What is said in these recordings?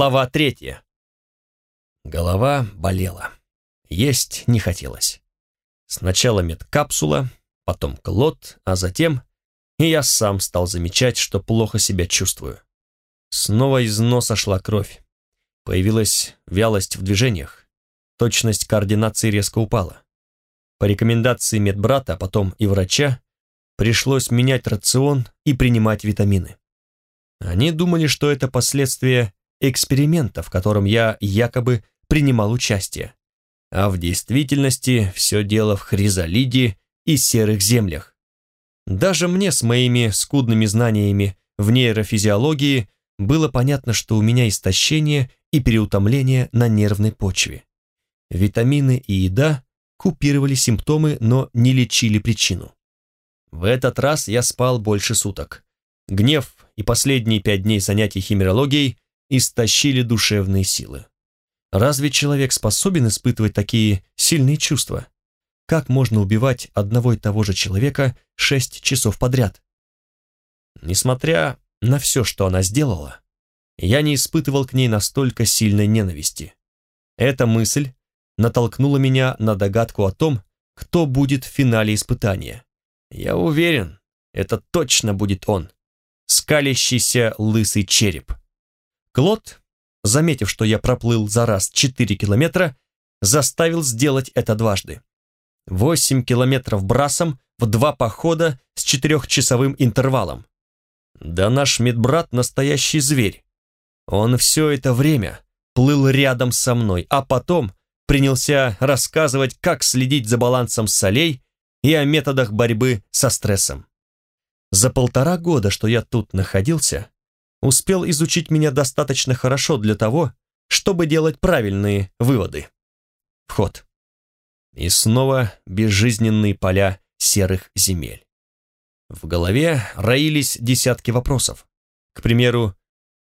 Глава третья. Голова болела. Есть не хотелось. Сначала медкапсула, потом клод, а затем и я сам стал замечать, что плохо себя чувствую. Снова из носа шла кровь. Появилась вялость в движениях. Точность координации резко упала. По рекомендации медбрата, а потом и врача, пришлось менять рацион и принимать витамины. Они думали, что это последствия эксперимента, в котором я якобы принимал участие. А в действительности все дело в хризалиде и серых землях. Даже мне с моими скудными знаниями в нейрофизиологии было понятно, что у меня истощение и переутомление на нервной почве. Витамины и еда купировали симптомы, но не лечили причину. В этот раз я спал больше суток. Гнев и последние пять дней занятий химерологией истощили душевные силы. Разве человек способен испытывать такие сильные чувства? Как можно убивать одного и того же человека шесть часов подряд? Несмотря на все, что она сделала, я не испытывал к ней настолько сильной ненависти. Эта мысль натолкнула меня на догадку о том, кто будет в финале испытания. Я уверен, это точно будет он. Скалящийся лысый череп. Клод, заметив, что я проплыл за раз 4 километра, заставил сделать это дважды. 8 километров брасом в два похода с четырехчасовым интервалом. Да наш медбрат настоящий зверь. Он все это время плыл рядом со мной, а потом принялся рассказывать, как следить за балансом солей и о методах борьбы со стрессом. За полтора года, что я тут находился, успел изучить меня достаточно хорошо для того, чтобы делать правильные выводы. Вход. И снова безжизненные поля серых земель. В голове роились десятки вопросов. К примеру,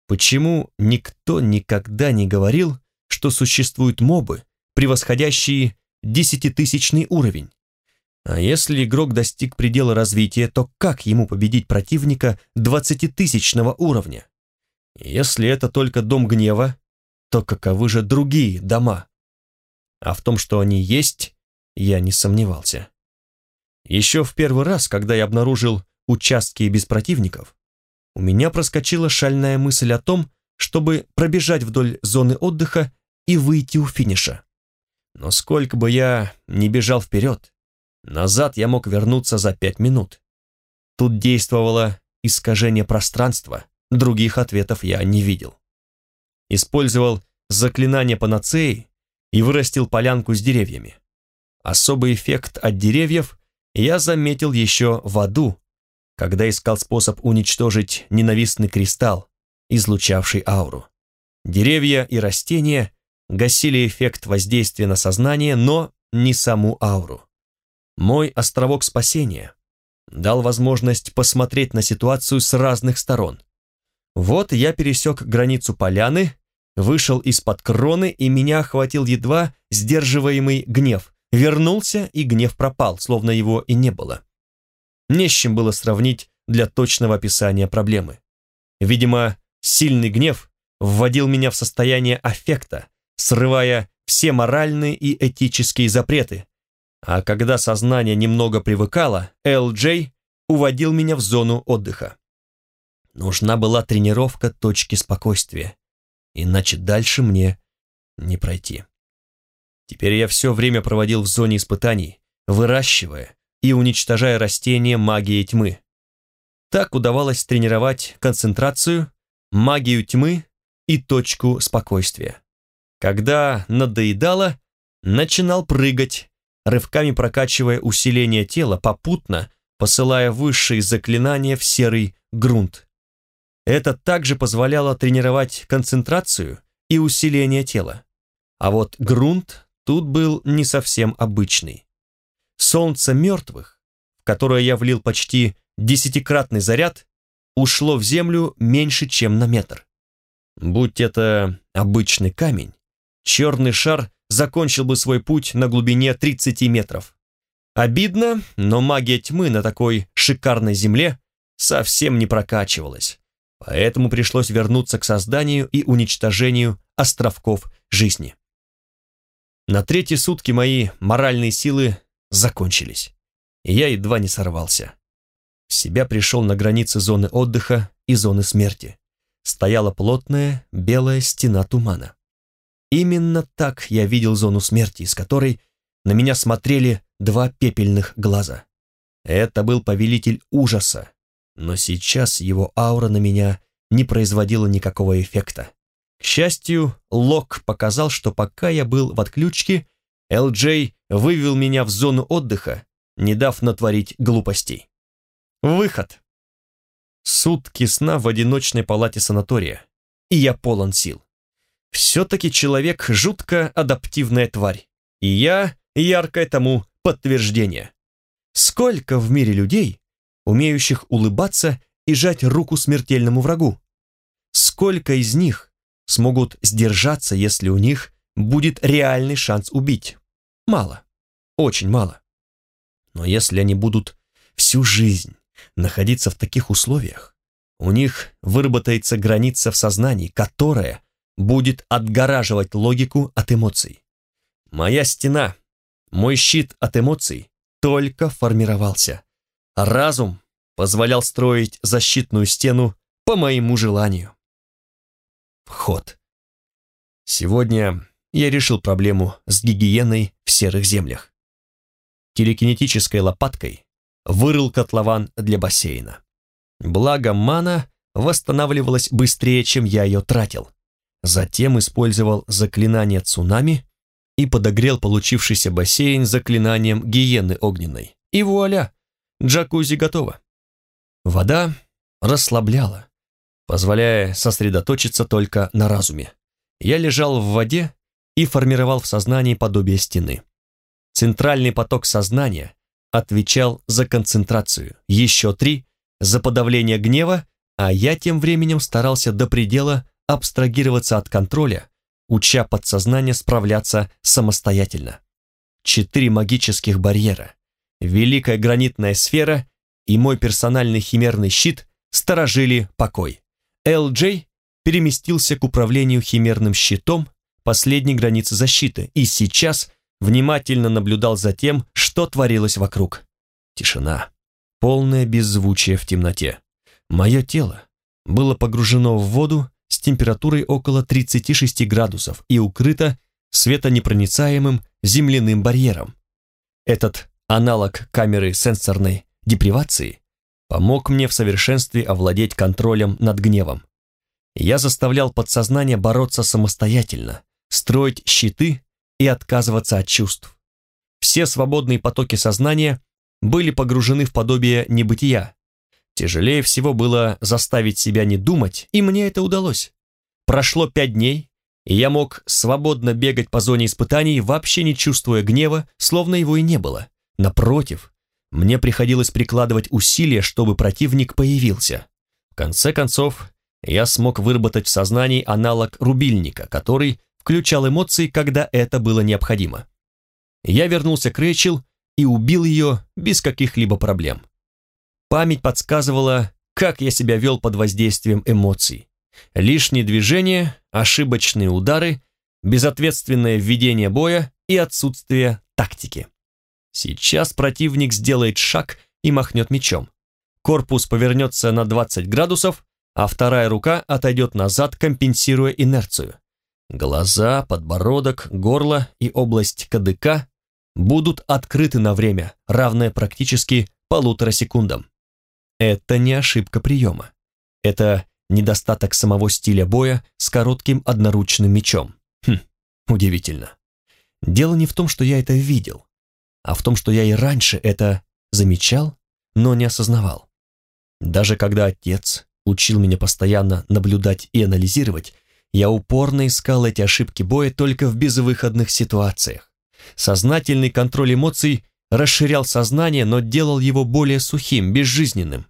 почему никто никогда не говорил, что существуют мобы, превосходящие десятитысячный уровень? А если игрок достиг предела развития, то как ему победить противника двадцатитысячного уровня? Если это только дом гнева, то каковы же другие дома? А в том, что они есть, я не сомневался. Еще в первый раз, когда я обнаружил участки без противников, у меня проскочила шальная мысль о том, чтобы пробежать вдоль зоны отдыха и выйти у финиша. Но сколько бы я ни бежал вперед, Назад я мог вернуться за пять минут. Тут действовало искажение пространства, других ответов я не видел. Использовал заклинание панацеи и вырастил полянку с деревьями. Особый эффект от деревьев я заметил еще в аду, когда искал способ уничтожить ненавистный кристалл, излучавший ауру. Деревья и растения гасили эффект воздействия на сознание, но не саму ауру. Мой островок спасения дал возможность посмотреть на ситуацию с разных сторон. Вот я пересек границу поляны, вышел из-под кроны, и меня охватил едва сдерживаемый гнев. Вернулся, и гнев пропал, словно его и не было. Не с чем было сравнить для точного описания проблемы. Видимо, сильный гнев вводил меня в состояние аффекта, срывая все моральные и этические запреты, а когда сознание немного привыкало, Эл-Джей уводил меня в зону отдыха. Нужна была тренировка точки спокойствия, иначе дальше мне не пройти. Теперь я все время проводил в зоне испытаний, выращивая и уничтожая растения магией тьмы. Так удавалось тренировать концентрацию, магию тьмы и точку спокойствия. Когда надоедало, начинал прыгать, рывками прокачивая усиление тела, попутно посылая высшие заклинания в серый грунт. Это также позволяло тренировать концентрацию и усиление тела. А вот грунт тут был не совсем обычный. Солнце мертвых, в которое я влил почти десятикратный заряд, ушло в землю меньше, чем на метр. Будь это обычный камень, черный шар закончил бы свой путь на глубине 30 метров. Обидно, но магия тьмы на такой шикарной земле совсем не прокачивалась. поэтому пришлось вернуться к созданию и уничтожению островков жизни. На третьи сутки мои моральные силы закончились, и я едва не сорвался. В себя пришел на границе зоны отдыха и зоны смерти. Стояла плотная белая стена тумана. Именно так я видел зону смерти, из которой на меня смотрели два пепельных глаза. Это был повелитель ужаса, но сейчас его аура на меня не производила никакого эффекта. К счастью, Лок показал, что пока я был в отключке, Эл-Джей вывел меня в зону отдыха, не дав натворить глупостей. Выход. Сутки сна в одиночной палате санатория, и я полон сил. Все-таки человек — жутко адаптивная тварь, и я — яркое тому подтверждение. Сколько в мире людей, умеющих улыбаться и жать руку смертельному врагу? Сколько из них смогут сдержаться, если у них будет реальный шанс убить? Мало, очень мало. Но если они будут всю жизнь находиться в таких условиях, у них выработается граница в сознании, которая будет отгораживать логику от эмоций. Моя стена, мой щит от эмоций только формировался. разум позволял строить защитную стену по моему желанию. Вход. Сегодня я решил проблему с гигиеной в серых землях. Телекинетической лопаткой вырыл котлован для бассейна. Благо мана восстанавливалась быстрее, чем я ее тратил. Затем использовал заклинание цунами и подогрел получившийся бассейн заклинанием гиены огненной. И вуаля, джакузи готово. Вода расслабляла, позволяя сосредоточиться только на разуме. Я лежал в воде и формировал в сознании подобие стены. Центральный поток сознания отвечал за концентрацию, еще три – за подавление гнева, а я тем временем старался до предела абстрагироваться от контроля, уча подсознание справляться самостоятельно. Четыре магических барьера, великая гранитная сфера и мой персональный химерный щит сторожили покой. Эл-Джей переместился к управлению химерным щитом последней границы защиты и сейчас внимательно наблюдал за тем, что творилось вокруг. Тишина, полное беззвучие в темноте. Мое тело было погружено в воду с температурой около 36 градусов и укрыто светонепроницаемым земляным барьером. Этот аналог камеры сенсорной депривации помог мне в совершенстве овладеть контролем над гневом. Я заставлял подсознание бороться самостоятельно, строить щиты и отказываться от чувств. Все свободные потоки сознания были погружены в подобие небытия. Тяжелее всего было заставить себя не думать, и мне это удалось. Прошло пять дней, и я мог свободно бегать по зоне испытаний, вообще не чувствуя гнева, словно его и не было. Напротив, мне приходилось прикладывать усилия, чтобы противник появился. В конце концов, я смог выработать в сознании аналог рубильника, который включал эмоции, когда это было необходимо. Я вернулся к Рэйчел и убил ее без каких-либо проблем. Память подсказывала, как я себя вел под воздействием эмоций. Лишние движения, ошибочные удары, безответственное введение боя и отсутствие тактики. Сейчас противник сделает шаг и махнет мечом. Корпус повернется на 20 градусов, а вторая рука отойдет назад, компенсируя инерцию. Глаза, подбородок, горло и область кадыка будут открыты на время, равное практически полутора секундам. Это не ошибка приема. Это недостаток самого стиля боя с коротким одноручным мечом. Хм, удивительно. Дело не в том, что я это видел, а в том, что я и раньше это замечал, но не осознавал. Даже когда отец учил меня постоянно наблюдать и анализировать, я упорно искал эти ошибки боя только в безвыходных ситуациях. Сознательный контроль эмоций расширял сознание, но делал его более сухим, безжизненным.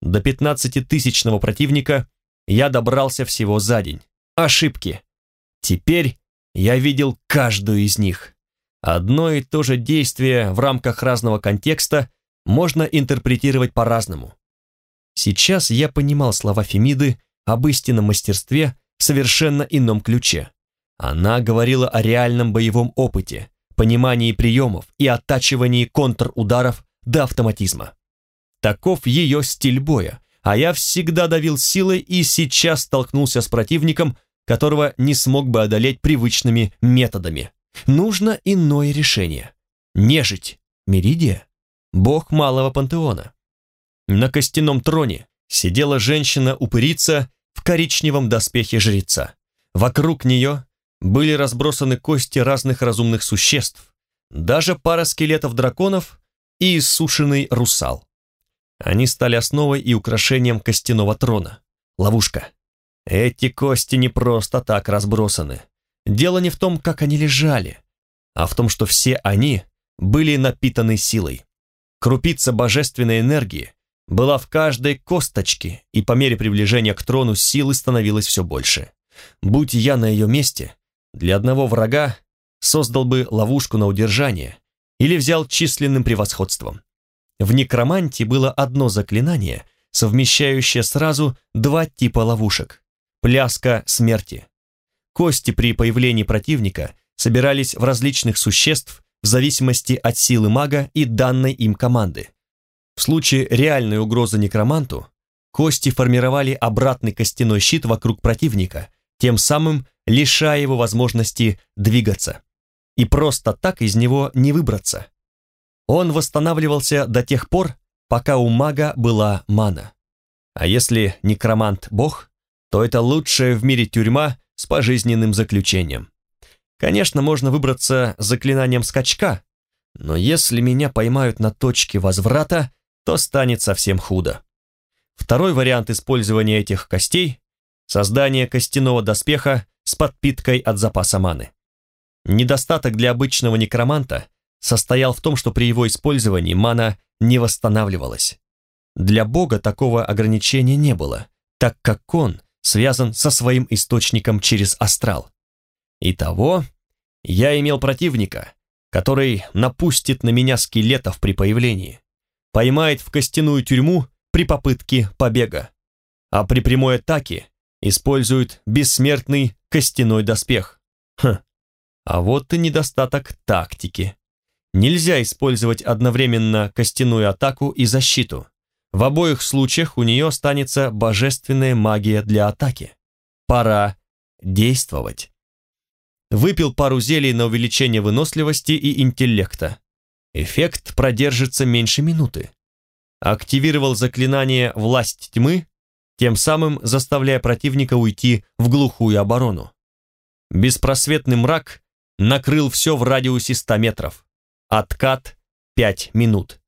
До 15-тысячного противника я добрался всего за день. Ошибки. Теперь я видел каждую из них. Одно и то же действие в рамках разного контекста можно интерпретировать по-разному. Сейчас я понимал слова Фемиды об истинном мастерстве в совершенно ином ключе. Она говорила о реальном боевом опыте, понимании приемов и оттачивании контрударов до автоматизма. Таков ее стиль боя, а я всегда давил силой и сейчас столкнулся с противником, которого не смог бы одолеть привычными методами. Нужно иное решение. Нежить, Меридия, бог малого пантеона. На костяном троне сидела женщина-упырица в коричневом доспехе жреца. Вокруг нее были разбросаны кости разных разумных существ, даже пара скелетов драконов и иссушенный русал. Они стали основой и украшением костяного трона. Ловушка. Эти кости не просто так разбросаны. Дело не в том, как они лежали, а в том, что все они были напитаны силой. Крупица божественной энергии была в каждой косточке, и по мере приближения к трону силы становилось все больше. Будь я на ее месте, для одного врага создал бы ловушку на удержание или взял численным превосходством. В некромантии было одно заклинание, совмещающее сразу два типа ловушек. Пляска смерти. Кости при появлении противника собирались в различных существ в зависимости от силы мага и данной им команды. В случае реальной угрозы некроманту, кости формировали обратный костяной щит вокруг противника, тем самым лишая его возможности двигаться. И просто так из него не выбраться. Он восстанавливался до тех пор, пока у мага была мана. А если некромант бог, то это лучшая в мире тюрьма с пожизненным заключением. Конечно, можно выбраться заклинанием скачка, но если меня поймают на точке возврата, то станет совсем худо. Второй вариант использования этих костей – создание костяного доспеха с подпиткой от запаса маны. Недостаток для обычного некроманта состоял в том, что при его использовании мана не восстанавливалась. Для бога такого ограничения не было, так как он связан со своим источником через астрал. Итого, я имел противника, который напустит на меня скелетов при появлении, поймает в костяную тюрьму при попытке побега, а при прямой атаке использует бессмертный костяной доспех. Хм, а вот и недостаток тактики. Нельзя использовать одновременно костяную атаку и защиту. В обоих случаях у нее останется божественная магия для атаки. Пора действовать. Выпил пару зелий на увеличение выносливости и интеллекта. Эффект продержится меньше минуты. Активировал заклинание «Власть тьмы», тем самым заставляя противника уйти в глухую оборону. Беспросветный мрак накрыл все в радиусе 100 метров. Откат 5 минут.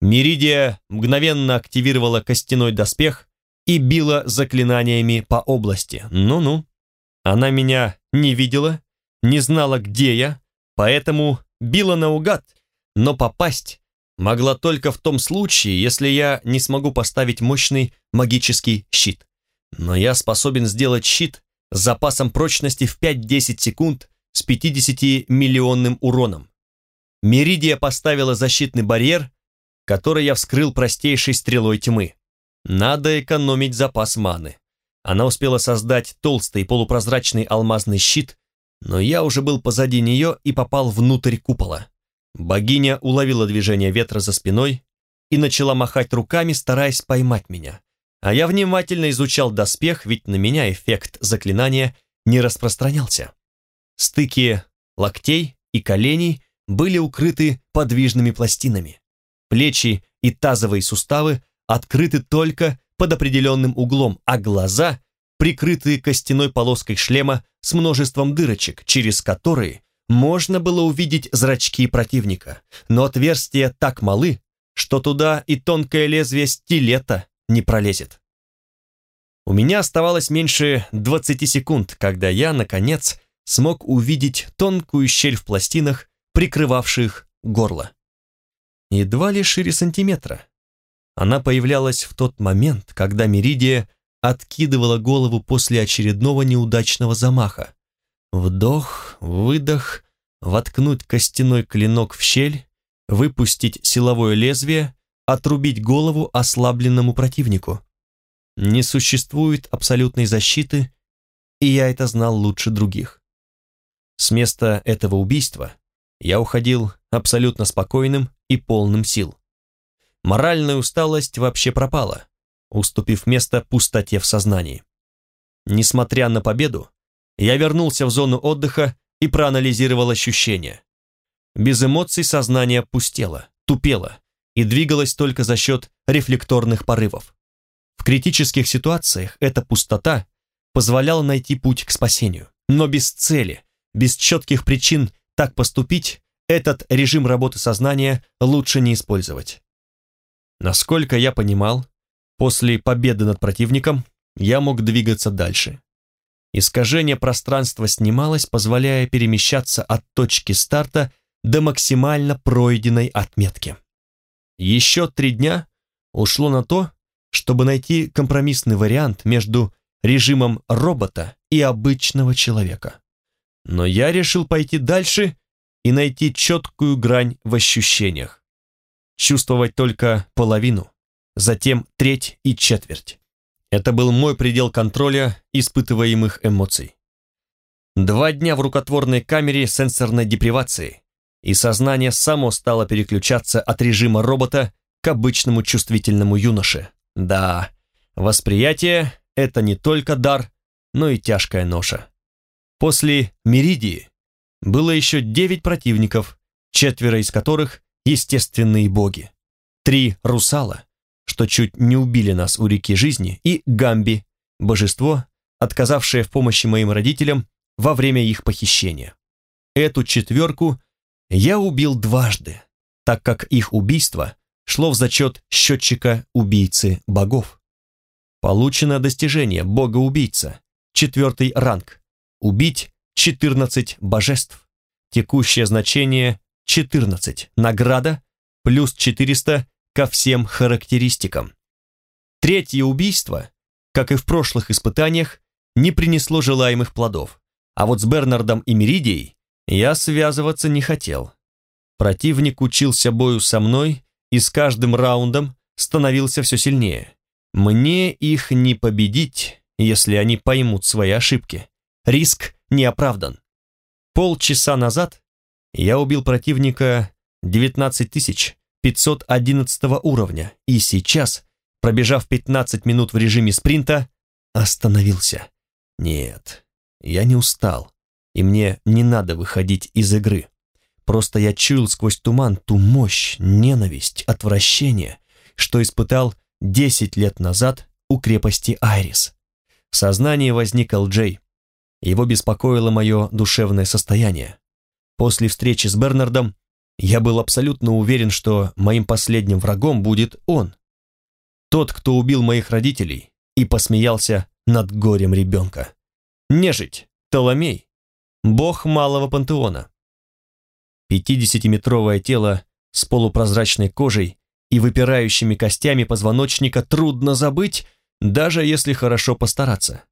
Меридия мгновенно активировала костяной доспех и била заклинаниями по области. Ну-ну. Она меня не видела, не знала, где я, поэтому била наугад, но попасть могла только в том случае, если я не смогу поставить мощный магический щит. Но я способен сделать щит с запасом прочности в 5-10 секунд с 50-миллионным уроном. Меридия поставила защитный барьер, который я вскрыл простейшей стрелой тьмы. Надо экономить запас маны. Она успела создать толстый полупрозрачный алмазный щит, но я уже был позади нее и попал внутрь купола. Богиня уловила движение ветра за спиной и начала махать руками, стараясь поймать меня. А я внимательно изучал доспех, ведь на меня эффект заклинания не распространялся. Стыки локтей и коленей были укрыты подвижными пластинами. Плечи и тазовые суставы открыты только под определенным углом, а глаза прикрыты костяной полоской шлема с множеством дырочек, через которые можно было увидеть зрачки противника, но отверстия так малы, что туда и тонкое лезвие стилета не пролезет. У меня оставалось меньше 20 секунд, когда я, наконец, смог увидеть тонкую щель в пластинах, прикрывавших горло едва ли шире сантиметра. Она появлялась в тот момент, когда Меридия откидывала голову после очередного неудачного замаха. Вдох, выдох, воткнуть костяной клинок в щель, выпустить силовое лезвие, отрубить голову ослабленному противнику. не существует абсолютной защиты, и я это знал лучше других. С места этого убийства я уходил абсолютно спокойным и полным сил. Моральная усталость вообще пропала, уступив место пустоте в сознании. Несмотря на победу, я вернулся в зону отдыха и проанализировал ощущения. Без эмоций сознание пустело, тупело и двигалось только за счет рефлекторных порывов. В критических ситуациях эта пустота позволяла найти путь к спасению, но без цели, без четких причин так поступить, этот режим работы сознания лучше не использовать. Насколько я понимал, после победы над противником я мог двигаться дальше. Искажение пространства снималось, позволяя перемещаться от точки старта до максимально пройденной отметки. Еще три дня ушло на то, чтобы найти компромиссный вариант между режимом робота и обычного человека. Но я решил пойти дальше и найти четкую грань в ощущениях. Чувствовать только половину, затем треть и четверть. Это был мой предел контроля испытываемых эмоций. Два дня в рукотворной камере сенсорной депривации, и сознание само стало переключаться от режима робота к обычному чувствительному юноше. Да, восприятие — это не только дар, но и тяжкая ноша. После Меридии было еще девять противников, четверо из которых — естественные боги. Три русала, что чуть не убили нас у реки жизни, и Гамби, божество, отказавшее в помощи моим родителям во время их похищения. Эту четверку я убил дважды, так как их убийство шло в зачет счетчика убийцы богов. Получено достижение бога-убийца, четвертый ранг. Убить 14 божеств. Текущее значение 14. Награда плюс 400 ко всем характеристикам. Третье убийство, как и в прошлых испытаниях, не принесло желаемых плодов, а вот с Бернардом и Меридией я связываться не хотел. Противник учился бою со мной и с каждым раундом становился все сильнее. Мне их не победить, если они поймут свои ошибки. Риск не оправдан. Полчаса назад я убил противника 19511 уровня и сейчас, пробежав 15 минут в режиме спринта, остановился. Нет, я не устал, и мне не надо выходить из игры. Просто я чуял сквозь туман ту мощь, ненависть, отвращение, что испытал 10 лет назад у крепости Айрис. В сознании возник Джей. Его беспокоило мое душевное состояние. После встречи с Бернардом я был абсолютно уверен, что моим последним врагом будет он. Тот, кто убил моих родителей и посмеялся над горем ребенка. Нежить, Толомей, бог малого пантеона. Пятидесятиметровое тело с полупрозрачной кожей и выпирающими костями позвоночника трудно забыть, даже если хорошо постараться.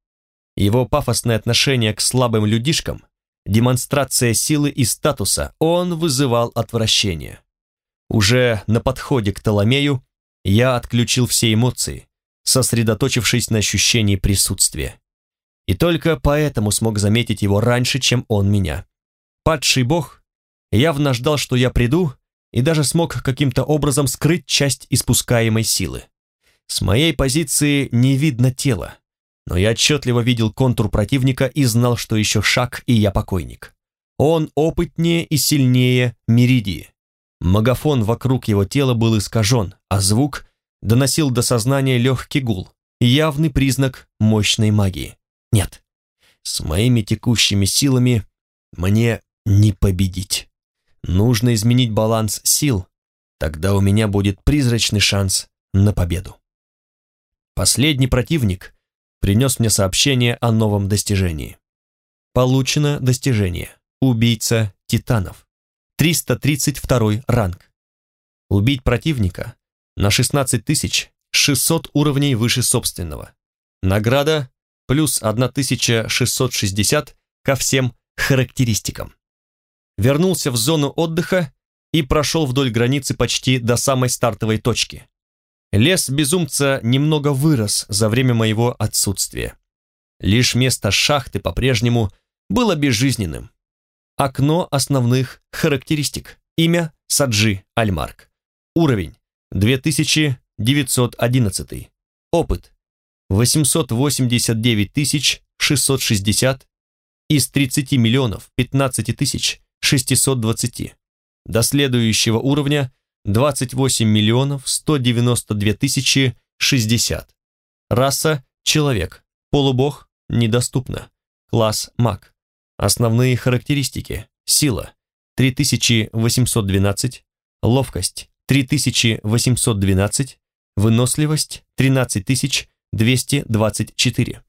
Его пафосное отношение к слабым людишкам, демонстрация силы и статуса, он вызывал отвращение. Уже на подходе к Толомею я отключил все эмоции, сосредоточившись на ощущении присутствия. И только поэтому смог заметить его раньше, чем он меня. Падший бог явно ждал, что я приду, и даже смог каким-то образом скрыть часть испускаемой силы. С моей позиции не видно тела, но я отчетливо видел контур противника и знал, что еще шаг, и я покойник. Он опытнее и сильнее Меридии. Магафон вокруг его тела был искажен, а звук доносил до сознания легкий гул, явный признак мощной магии. Нет, с моими текущими силами мне не победить. Нужно изменить баланс сил, тогда у меня будет призрачный шанс на победу. Последний противник принес мне сообщение о новом достижении. Получено достижение. Убийца титанов. 332 ранг. Убить противника на 16600 уровней выше собственного. Награда плюс 1660 ко всем характеристикам вернулся в зону отдыха и прошел вдоль границы почти до самой стартовой точки. Лес безумца немного вырос за время моего отсутствия. Лишь место шахты по-прежнему было безжизненным. Окно основных характеристик. Имя Саджи Альмарк. Уровень 2911. Опыт 889 660 из 30 миллионов 15 тысяч 620. До следующего уровня 28 миллионов 192 тысячи 60. Раса – человек. Полубог – недоступно. Класс – маг. Основные характеристики. Сила – 3812. Ловкость – 3812. Выносливость – 13224.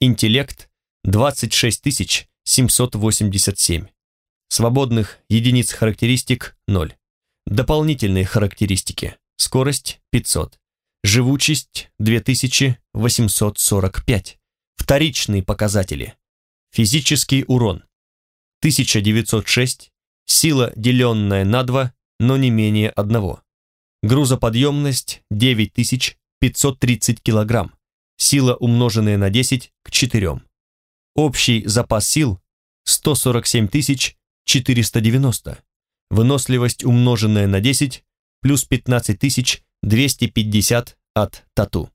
Интеллект – 26787. Свободных единиц характеристик – 0. Дополнительные характеристики. Скорость – 500. Живучесть – 2845. Вторичные показатели. Физический урон. 1906. Сила, деленная на 2, но не менее одного. Грузоподъемность 9530 кг. Сила, умноженная на 10, к 4. Общий запас сил 147 490. Выносливость, умноженная на 10, плюс 15 250 от тату.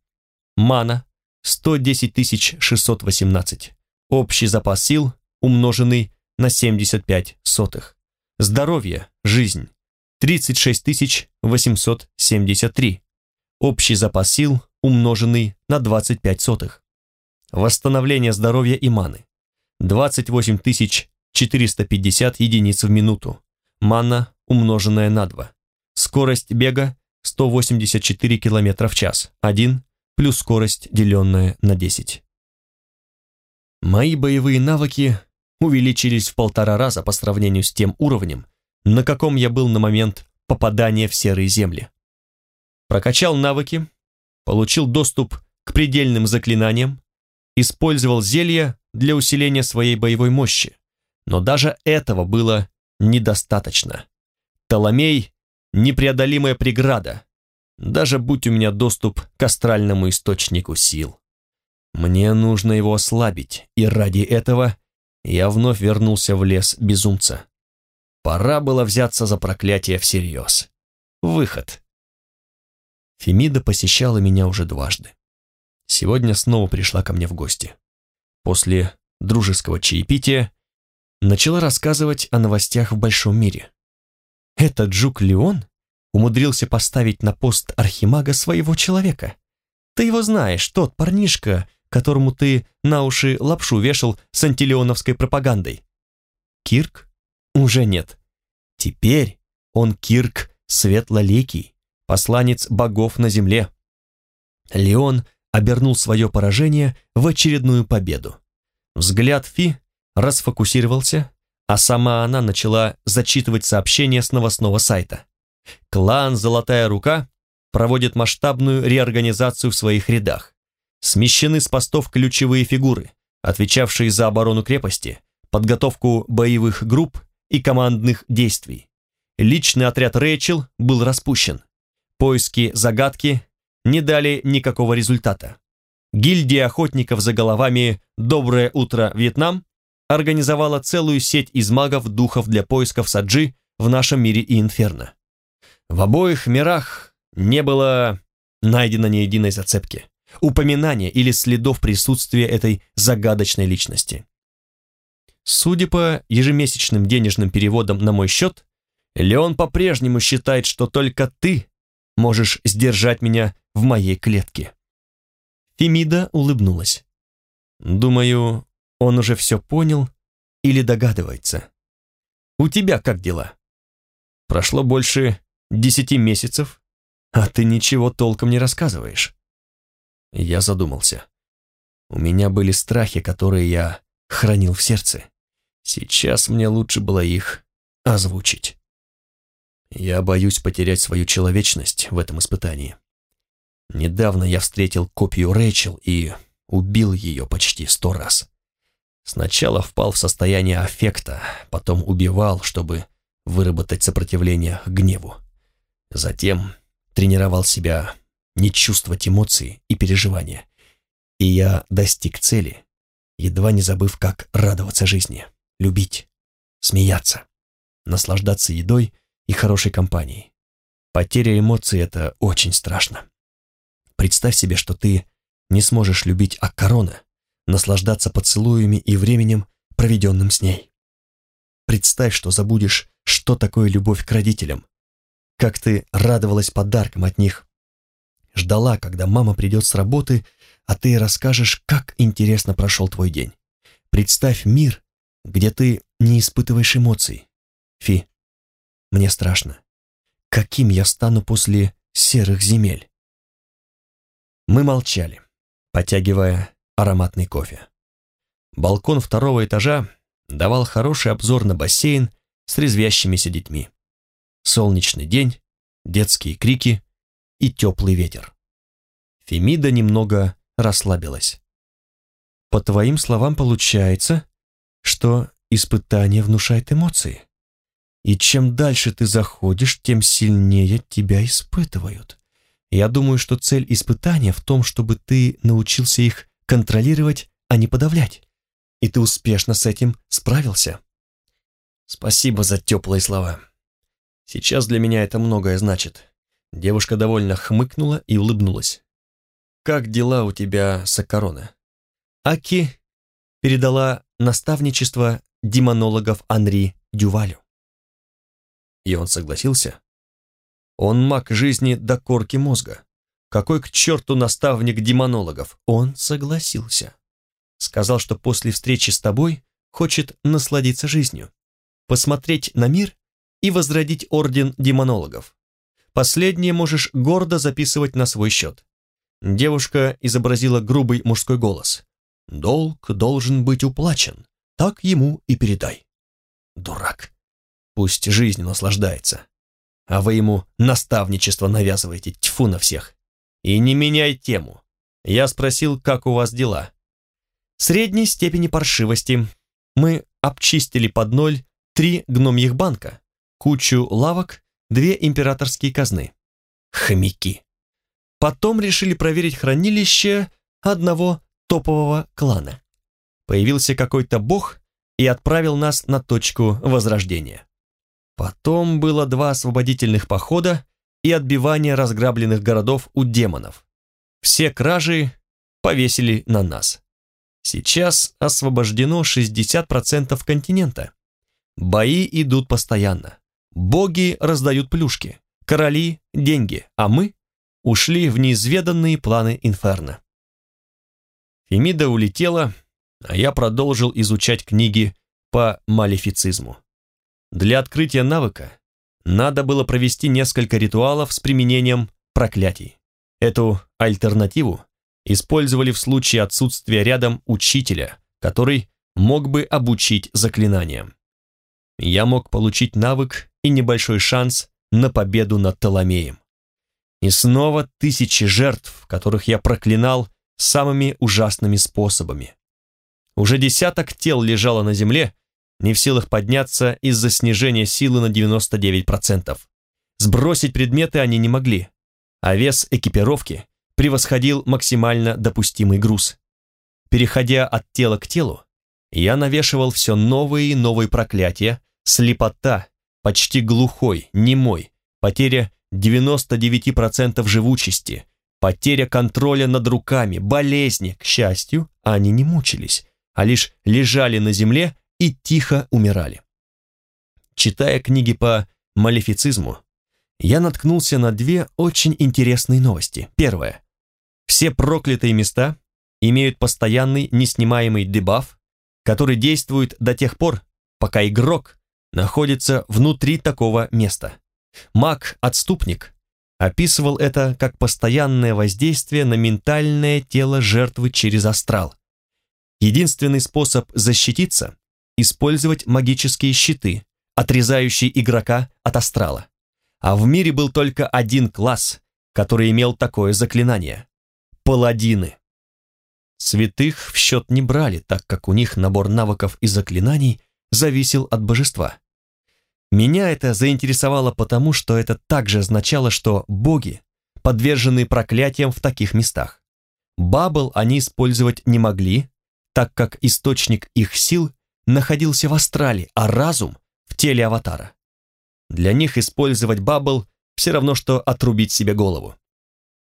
Мана 110 618. Общий запас сил, умноженный на 75 сотых. Здоровье, жизнь 36 873. Общий запас сил, умноженный на 25 сотых. Восстановление здоровья и маны 28 450 единиц в минуту. Мана, умноженная на 2. Скорость бега 184 км в час. 1 плюс скорость, деленная на 10. Мои боевые навыки увеличились в полтора раза по сравнению с тем уровнем, на каком я был на момент попадания в серые земли. Прокачал навыки, получил доступ к предельным заклинаниям, использовал зелья для усиления своей боевой мощи, но даже этого было недостаточно. Толомей — непреодолимая преграда, даже будь у меня доступ к астральному источнику сил. Мне нужно его ослабить, и ради этого я вновь вернулся в лес безумца. Пора было взяться за проклятие всерьез. Выход. Фемида посещала меня уже дважды. Сегодня снова пришла ко мне в гости. После дружеского чаепития начала рассказывать о новостях в большом мире. Этот жук Леон умудрился поставить на пост архимага своего человека. Ты его знаешь, тот парнишка, которому ты на уши лапшу вешал с антилеоновской пропагандой. Кирк? Уже нет. Теперь он Кирк Светлоликий, посланец богов на земле. Леон обернул свое поражение в очередную победу. Взгляд Фи расфокусировался, а сама она начала зачитывать сообщения с новостного сайта. Клан «Золотая рука» проводит масштабную реорганизацию в своих рядах смещены с постов ключевые фигуры, отвечавшие за оборону крепости, подготовку боевых групп и командных действий. Личный отряд Рэйчел был распущен. Поиски загадки не дали никакого результата. Гильдия охотников за головами «Доброе утро, Вьетнам» организовала целую сеть из магов-духов для поисков Саджи в нашем мире и Инферно. В обоих мирах не было найдено ни единой зацепки упоминания или следов присутствия этой загадочной личности. Судя по ежемесячным денежным переводам на мой счет, Леон по-прежнему считает, что только ты можешь сдержать меня в моей клетке. Фемида улыбнулась. Думаю, он уже все понял или догадывается. У тебя как дела? Прошло больше десяти месяцев, а ты ничего толком не рассказываешь. Я задумался. У меня были страхи, которые я хранил в сердце. Сейчас мне лучше было их озвучить. Я боюсь потерять свою человечность в этом испытании. Недавно я встретил копию Рэйчел и убил ее почти сто раз. Сначала впал в состояние аффекта, потом убивал, чтобы выработать сопротивление к гневу. Затем тренировал себя не чувствовать эмоции и переживания. И я достиг цели, едва не забыв, как радоваться жизни, любить, смеяться, наслаждаться едой и хорошей компанией. Потеря эмоций — это очень страшно. Представь себе, что ты не сможешь любить Аккарона, наслаждаться поцелуями и временем, проведенным с ней. Представь, что забудешь, что такое любовь к родителям, как ты радовалась подаркам от них, ждала, когда мама придет с работы, а ты расскажешь, как интересно прошел твой день. Представь мир, где ты не испытываешь эмоций. Фи, мне страшно. Каким я стану после серых земель? Мы молчали, потягивая ароматный кофе. Балкон второго этажа давал хороший обзор на бассейн с резвящимися детьми. Солнечный день, детские крики и теплый ветер. Фемида немного расслабилась. По твоим словам, получается, что испытание внушает эмоции. И чем дальше ты заходишь, тем сильнее тебя испытывают. Я думаю, что цель испытания в том, чтобы ты научился их контролировать, а не подавлять. И ты успешно с этим справился. Спасибо за теплые слова. Сейчас для меня это многое значит. Девушка довольно хмыкнула и улыбнулась. «Как дела у тебя, Сакарона?» Аки передала наставничество демонологов Анри Дювалю. И он согласился. Он маг жизни до корки мозга. Какой к черту наставник демонологов? Он согласился. Сказал, что после встречи с тобой хочет насладиться жизнью, посмотреть на мир и возродить орден демонологов. Последнее можешь гордо записывать на свой счет. Девушка изобразила грубый мужской голос. «Долг должен быть уплачен, так ему и передай». Дурак. Пусть жизнь наслаждается. А вы ему наставничество навязываете, тьфу на всех. И не меняй тему. Я спросил, как у вас дела. Средней степени паршивости. Мы обчистили под ноль три гномьих банка, кучу лавок, две императорские казны. Хомяки. Потом решили проверить хранилище одного топового клана. Появился какой-то бог и отправил нас на точку возрождения. Потом было два освободительных похода и отбивание разграбленных городов у демонов. Все кражи повесили на нас. Сейчас освобождено 60% континента. Бои идут постоянно. Боги раздают плюшки, короли – деньги, а мы ушли в неизведанные планы Инферно. Фемида улетела, а я продолжил изучать книги по малефицизму. Для открытия навыка надо было провести несколько ритуалов с применением проклятий. Эту альтернативу использовали в случае отсутствия рядом учителя, который мог бы обучить заклинаниям я мог получить навык и небольшой шанс на победу над Толомеем. И снова тысячи жертв, которых я проклинал самыми ужасными способами. Уже десяток тел лежало на земле, не в силах подняться из-за снижения силы на 99%. Сбросить предметы они не могли, а вес экипировки превосходил максимально допустимый груз. Переходя от тела к телу, я навешивал все новые и новые проклятия, слепота, почти глухой, немой, потеря 99% живучести, потеря контроля над руками, болезни. К счастью, они не мучились, а лишь лежали на земле и тихо умирали. Читая книги по малефицизму, я наткнулся на две очень интересные новости. Первое. Все проклятые места имеют постоянный неснимаемый дебаф, который действует до тех пор, пока игрок находится внутри такого места. Маг-отступник описывал это как постоянное воздействие на ментальное тело жертвы через астрал. Единственный способ защититься – использовать магические щиты, отрезающие игрока от астрала. А в мире был только один класс, который имел такое заклинание – паладины. Святых в счет не брали, так как у них набор навыков и заклинаний зависел от божества. Меня это заинтересовало потому, что это также означало, что боги подверженные проклятиям в таких местах. Бабл они использовать не могли, так как источник их сил находился в астрале, а разум — в теле аватара. Для них использовать бабл все равно, что отрубить себе голову.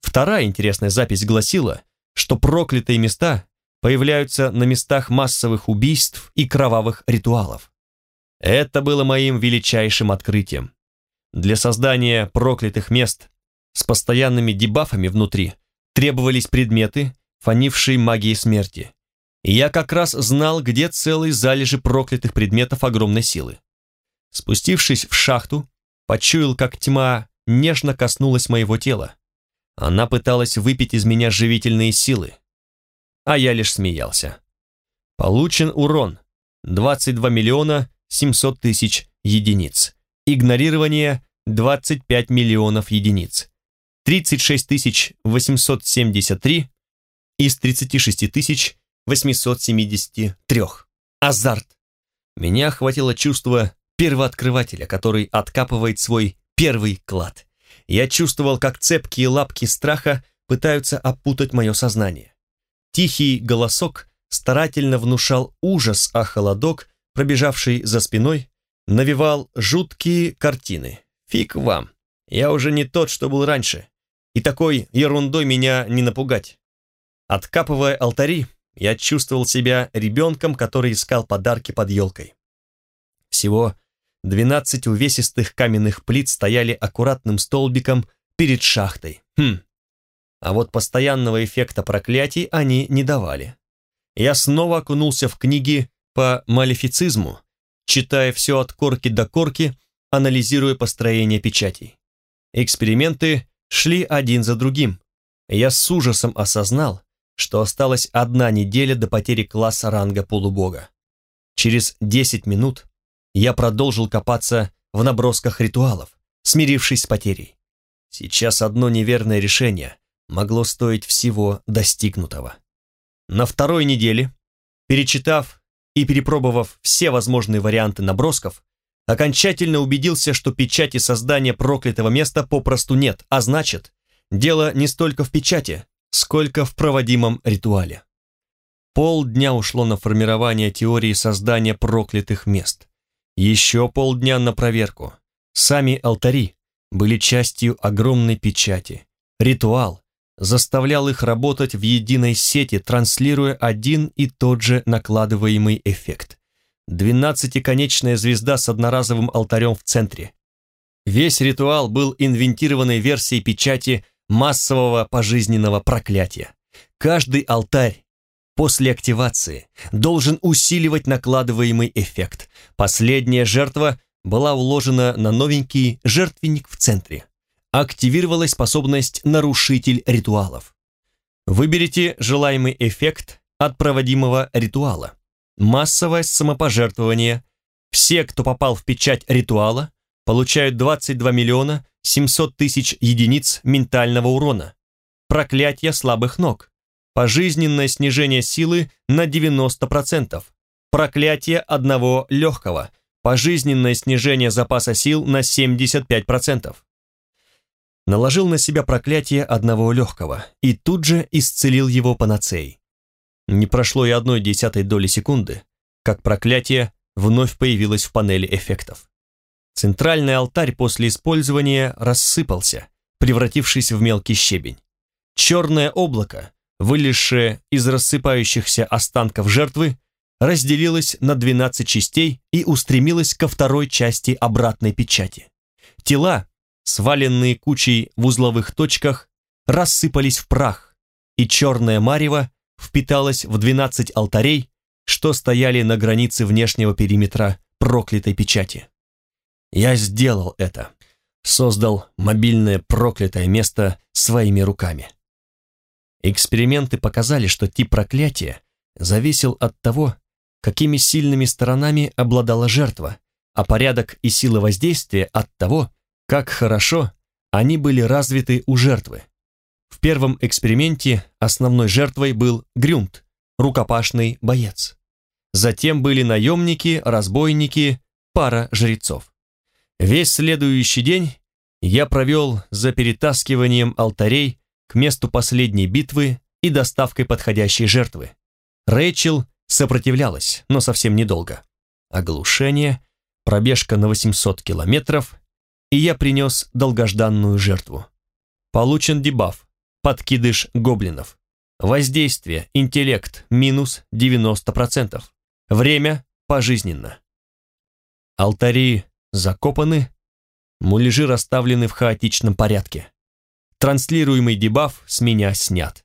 Вторая интересная запись гласила, что проклятые места появляются на местах массовых убийств и кровавых ритуалов. Это было моим величайшим открытием. Для создания проклятых мест с постоянными дебафами внутри требовались предметы, фонившие магией смерти. Я как раз знал, где целые залежи проклятых предметов огромной силы. Спустившись в шахту, почуял, как тьма нежно коснулась моего тела. Она пыталась выпить из меня живительные силы, а я лишь смеялся. Получен урон 22 миллиона 700 тысяч единиц. Игнорирование 25 миллионов единиц. 36 тысяч 873 из 36 тысяч 873. Азарт. Меня охватило чувство первооткрывателя, который откапывает свой первый клад. Я чувствовал, как цепкие лапки страха пытаются опутать мое сознание. Тихий голосок старательно внушал ужас, а холодок, пробежавший за спиной, навевал жуткие картины. Фиг вам, я уже не тот, что был раньше, и такой ерундой меня не напугать. Откапывая алтари, я чувствовал себя ребенком, который искал подарки под елкой. Всего двенадцать увесистых каменных плит стояли аккуратным столбиком перед шахтой. Хм. А вот постоянного эффекта проклятий они не давали. Я снова окунулся в книги по малефицизму, читая все от корки до корки, анализируя построение печатей. Эксперименты шли один за другим. Я с ужасом осознал, что осталась одна неделя до потери класса ранга полубога. Через 10 минут я продолжил копаться в набросках ритуалов, смирившись с потерей. Сейчас одно неверное решение могло стоить всего достигнутого. На второй неделе, перечитав и перепробовав все возможные варианты набросков, окончательно убедился, что печати создания проклятого места попросту нет, а значит, дело не столько в печати, сколько в проводимом ритуале. Полдня ушло на формирование теории создания проклятых мест. Еще полдня на проверку. Сами алтари были частью огромной печати. Ритуал заставлял их работать в единой сети, транслируя один и тот же накладываемый эффект. Двенадцатиконечная звезда с одноразовым алтарем в центре. Весь ритуал был инвентированной версией печати массового пожизненного проклятия. Каждый алтарь после активации должен усиливать накладываемый эффект. Последняя жертва была уложена на новенький жертвенник в центре. Активировалась способность нарушитель ритуалов. Выберите желаемый эффект от проводимого ритуала. Массовое самопожертвование. Все, кто попал в печать ритуала, получают 22 миллиона 700 тысяч единиц ментального урона. Проклятие слабых ног пожизненное снижение силы на 90%, проклятие одного легкого, пожизненное снижение запаса сил на 75%. Наложил на себя проклятие одного легкого и тут же исцелил его панацеей. Не прошло и одной десятой доли секунды, как проклятие вновь появилось в панели эффектов. Центральный алтарь после использования рассыпался, превратившись в мелкий щебень. Черное облако, вылезшее из рассыпающихся останков жертвы, разделилось на 12 частей и устремилось ко второй части обратной печати. Тела, сваленные кучей в узловых точках, рассыпались в прах, и черное марево впиталось в 12 алтарей, что стояли на границе внешнего периметра проклятой печати. Я сделал это, создал мобильное проклятое место своими руками. Эксперименты показали, что тип проклятия зависел от того, какими сильными сторонами обладала жертва, а порядок и сила воздействия от того, как хорошо они были развиты у жертвы. В первом эксперименте основной жертвой был Грюнт, рукопашный боец. Затем были наемники, разбойники, пара жрецов. Весь следующий день я провел за перетаскиванием алтарей к месту последней битвы и доставкой подходящей жертвы. Рэйчел сопротивлялась, но совсем недолго. Оглушение, пробежка на 800 километров, и я принес долгожданную жертву. Получен дебаф, подкидыш гоблинов. Воздействие, интеллект, минус 90%. Время пожизненно. Алтари закопаны, муляжи расставлены в хаотичном порядке. Транслируемый дебаф с меня снят.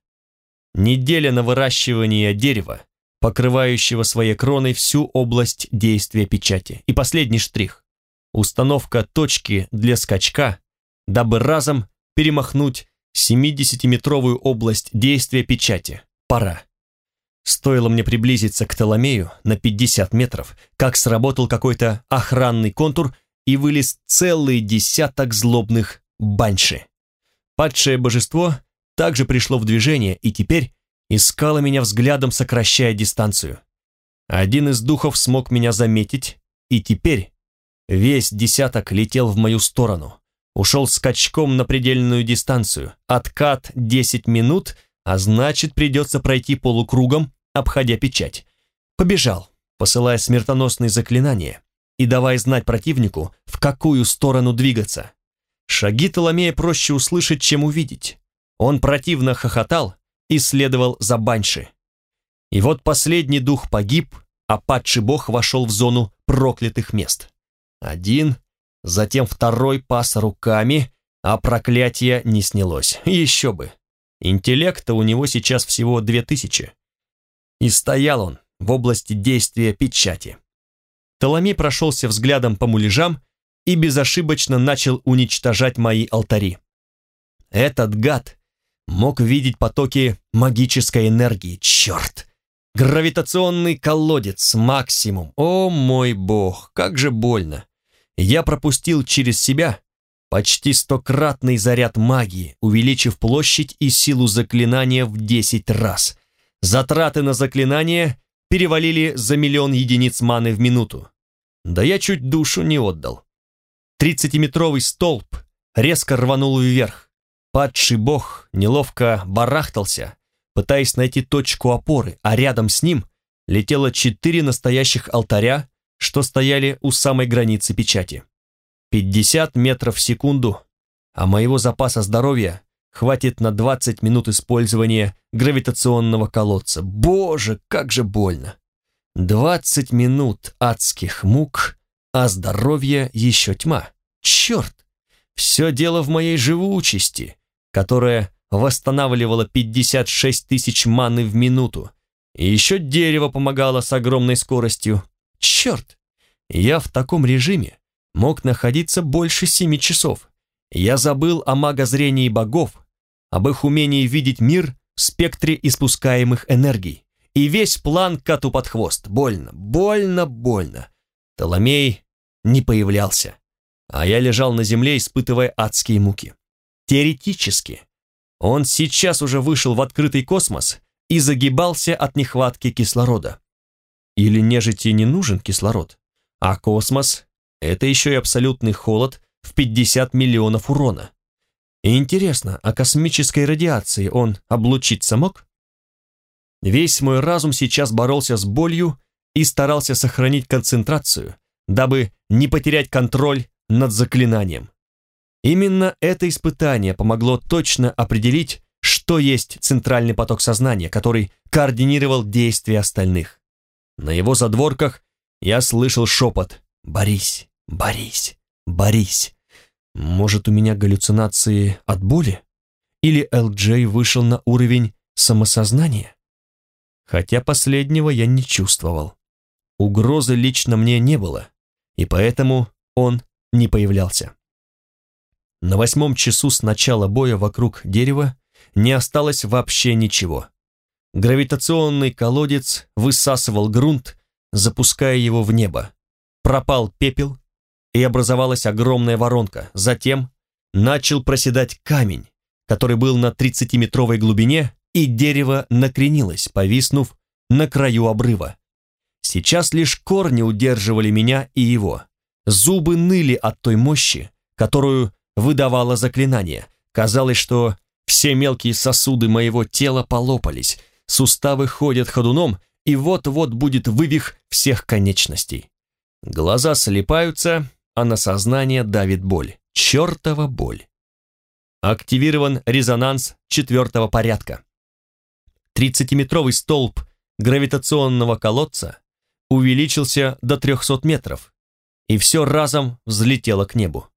Неделя на выращивание дерева, покрывающего своей кроной всю область действия печати. И последний штрих. Установка точки для скачка, дабы разом перемахнуть 70-метровую область действия печати. Пора. Стоило мне приблизиться к Толомею на 50 метров, как сработал какой-то охранный контур и вылез целый десяток злобных банши. Падшее божество также пришло в движение и теперь искало меня взглядом, сокращая дистанцию. Один из духов смог меня заметить, и теперь весь десяток летел в мою сторону. Ушел скачком на предельную дистанцию. Откат 10 минут, а значит придется пройти полукругом, обходя печать. Побежал, посылая смертоносные заклинания и давая знать противнику, в какую сторону двигаться. Шаги Толомея проще услышать, чем увидеть. Он противно хохотал и следовал за Банши. И вот последний дух погиб, а падший бог вошел в зону проклятых мест. Один, затем второй пас руками, а проклятие не снялось. Еще бы. Интеллекта у него сейчас всего две тысячи. И стоял он в области действия печати. Толомей прошелся взглядом по муляжам и безошибочно начал уничтожать мои алтари. Этот гад мог видеть потоки магической энергии, черт! Гравитационный колодец максимум. О мой бог, как же больно. Я пропустил через себя почти стократный заряд магии, увеличив площадь и силу заклинания в 10 раз. Затраты на заклинание перевалили за миллион единиц маны в минуту. Да я чуть душу не отдал. Тридцатиметровый столб резко рванул вверх. Падший бог неловко барахтался, пытаясь найти точку опоры, а рядом с ним летело четыре настоящих алтаря, что стояли у самой границы печати. 50 метров в секунду, а моего запаса здоровья хватит на 20 минут использования гравитационного колодца. Боже, как же больно! Двадцать минут адских мук, а здоровье еще тьма. Черт! Все дело в моей живучести, которая восстанавливала 56 тысяч маны в минуту. И еще дерево помогало с огромной скоростью. Черт! Я в таком режиме мог находиться больше семи часов. Я забыл о магозрении богов, об их умении видеть мир в спектре испускаемых энергий. И весь план коту под хвост. Больно, больно, больно. Толомей не появлялся, а я лежал на земле, испытывая адские муки. Теоретически, он сейчас уже вышел в открытый космос и загибался от нехватки кислорода. Или нежити не нужен кислород, а космос — это еще и абсолютный холод в 50 миллионов урона. Интересно, о космической радиации он облучиться мог? Весь мой разум сейчас боролся с болью и старался сохранить концентрацию, дабы не потерять контроль над заклинанием. Именно это испытание помогло точно определить, что есть центральный поток сознания, который координировал действия остальных. На его задворках я слышал шепот «Борись, борись, борись». Может, у меня галлюцинации от боли? Или Эл-Джей вышел на уровень самосознания? хотя последнего я не чувствовал. Угрозы лично мне не было, и поэтому он не появлялся. На восьмом часу с начала боя вокруг дерева не осталось вообще ничего. Гравитационный колодец высасывал грунт, запуская его в небо. Пропал пепел, и образовалась огромная воронка. Затем начал проседать камень, который был на 30-метровой глубине и дерево накренилось, повиснув на краю обрыва. Сейчас лишь корни удерживали меня и его. Зубы ныли от той мощи, которую выдавало заклинание. Казалось, что все мелкие сосуды моего тела полопались, суставы ходят ходуном, и вот-вот будет вывих всех конечностей. Глаза слепаются, а на сознание давит боль. Чертова боль. Активирован резонанс четвертого порядка. Тридцатиметровый столб гравитационного колодца увеличился до 300 метров, и все разом взлетело к небу.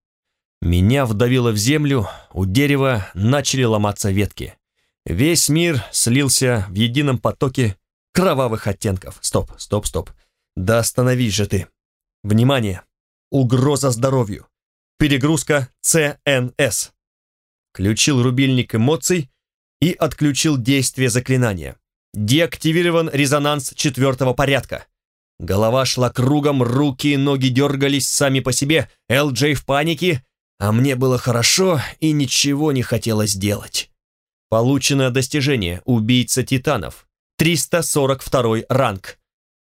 Меня вдавило в землю, у дерева начали ломаться ветки. Весь мир слился в едином потоке кровавых оттенков. Стоп, стоп, стоп. Да остановись же ты. Внимание! Угроза здоровью. Перегрузка ЦНС. Включил рубильник эмоций и отключил действие заклинания. Деактивирован резонанс четвертого порядка. Голова шла кругом, руки и ноги дергались сами по себе, Эл-Джей в панике, а мне было хорошо и ничего не хотелось делать. Получено достижение «Убийца титанов». 342 ранг.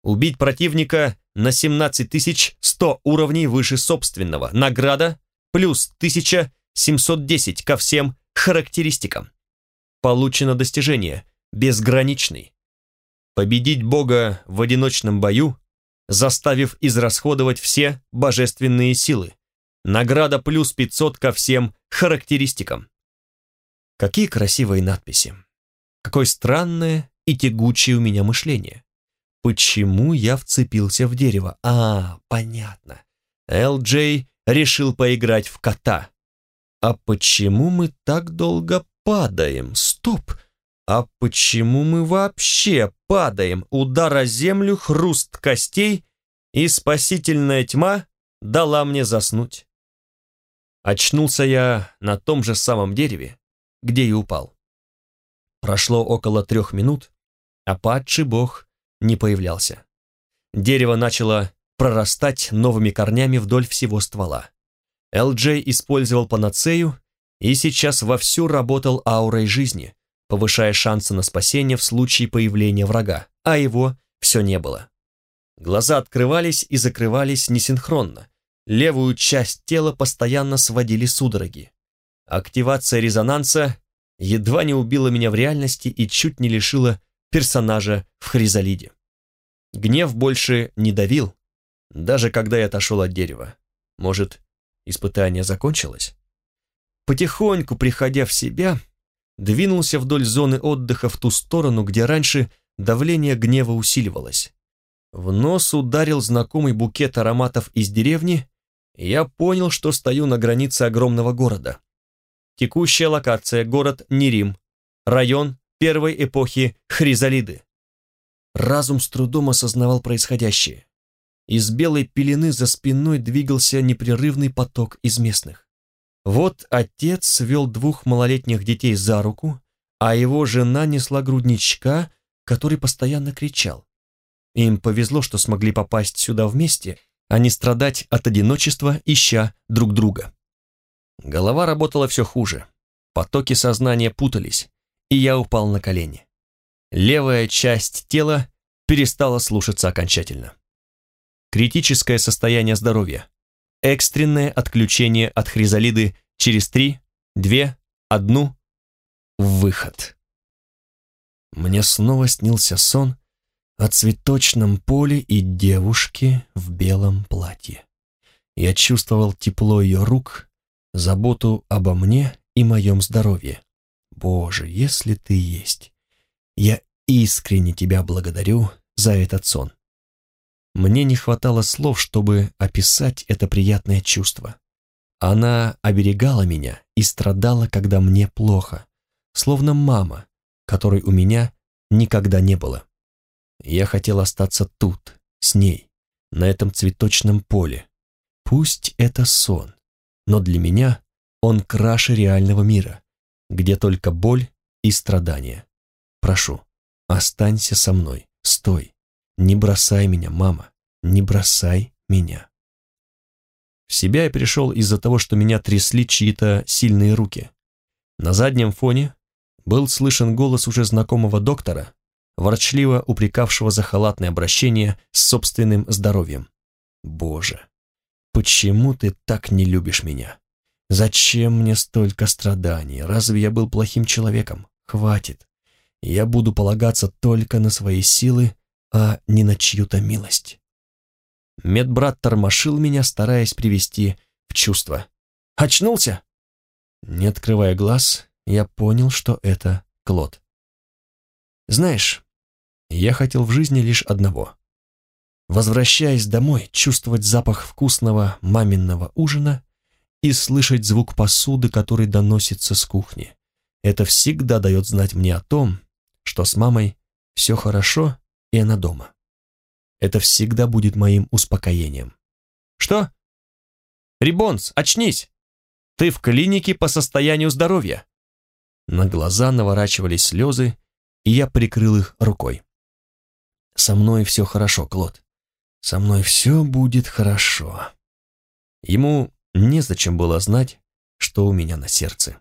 Убить противника на 17100 уровней выше собственного. Награда плюс 1710 ко всем характеристикам. Получено достижение «Безграничный». Победить Бога в одиночном бою, заставив израсходовать все божественные силы. Награда плюс 500 ко всем характеристикам. Какие красивые надписи. Какое странное и тягучее у меня мышление. Почему я вцепился в дерево? А, понятно. Эл-Джей решил поиграть в кота. А почему мы так долго падаем? Стоп! А почему мы вообще падаем? Удар о землю, хруст костей и спасительная тьма дала мне заснуть. Очнулся я на том же самом дереве, где и упал. Прошло около трех минут, а падший бог не появлялся. Дерево начало прорастать новыми корнями вдоль всего ствола. Эл-Джей использовал панацею и сейчас вовсю работал аурой жизни, повышая шансы на спасение в случае появления врага, а его все не было. Глаза открывались и закрывались несинхронно, Левую часть тела постоянно сводили судороги. Активация резонанса едва не убила меня в реальности и чуть не лишила персонажа в хризалиде. Гнев больше не давил, даже когда я отошел от дерева. Может, испытание закончилось? Потихоньку, приходя в себя, двинулся вдоль зоны отдыха в ту сторону, где раньше давление гнева усиливалось. В нос ударил знакомый букет ароматов из деревни, я понял, что стою на границе огромного города. Текущая локация – город Нерим, район первой эпохи Хризалиды. Разум с трудом осознавал происходящее. Из белой пелены за спиной двигался непрерывный поток из местных. Вот отец свел двух малолетних детей за руку, а его жена несла грудничка, который постоянно кричал. Им повезло, что смогли попасть сюда вместе – а не страдать от одиночества, ища друг друга. Голова работала все хуже, потоки сознания путались, и я упал на колени. Левая часть тела перестала слушаться окончательно. Критическое состояние здоровья. Экстренное отключение от хризалиды через три, две, одну. Выход. Мне снова снился сон, о цветочном поле и девушке в белом платье. Я чувствовал тепло ее рук, заботу обо мне и моем здоровье. Боже, если ты есть, я искренне тебя благодарю за этот сон. Мне не хватало слов, чтобы описать это приятное чувство. Она оберегала меня и страдала, когда мне плохо, словно мама, которой у меня никогда не было. Я хотел остаться тут, с ней, на этом цветочном поле. Пусть это сон, но для меня он краше реального мира, где только боль и страдания. Прошу, останься со мной, стой, не бросай меня, мама, не бросай меня. В себя я пришел из-за того, что меня трясли чьи-то сильные руки. На заднем фоне был слышен голос уже знакомого доктора, ворчливо упрекавшего за халатное обращение с собственным здоровьем. «Боже, почему ты так не любишь меня? Зачем мне столько страданий? Разве я был плохим человеком? Хватит. Я буду полагаться только на свои силы, а не на чью-то милость. Медбрат тормошил меня, стараясь привести в чувство. «Очнулся?» Не открывая глаз, я понял, что это Клод. «Знаешь, я хотел в жизни лишь одного. Возвращаясь домой, чувствовать запах вкусного маминого ужина и слышать звук посуды, который доносится с кухни. Это всегда дает знать мне о том, что с мамой все хорошо и она дома. Это всегда будет моим успокоением. Что? Рибонс, очнись! Ты в клинике по состоянию здоровья. На глаза наворачивались слезы, и я прикрыл их рукой. Со мной все хорошо, Клод. Со мной все будет хорошо. Ему незачем было знать, что у меня на сердце.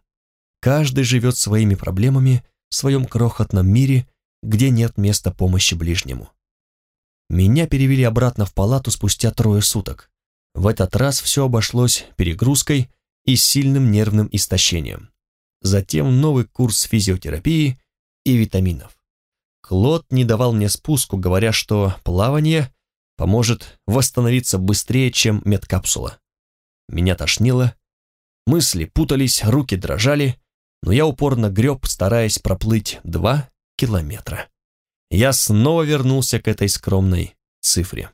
Каждый живет своими проблемами в своем крохотном мире, где нет места помощи ближнему. Меня перевели обратно в палату спустя трое суток. В этот раз все обошлось перегрузкой и сильным нервным истощением. Затем новый курс физиотерапии и витаминов. Клод не давал мне спуску, говоря, что плавание поможет восстановиться быстрее, чем медкапсула. Меня тошнило, мысли путались, руки дрожали, но я упорно греб, стараясь проплыть два километра. Я снова вернулся к этой скромной цифре.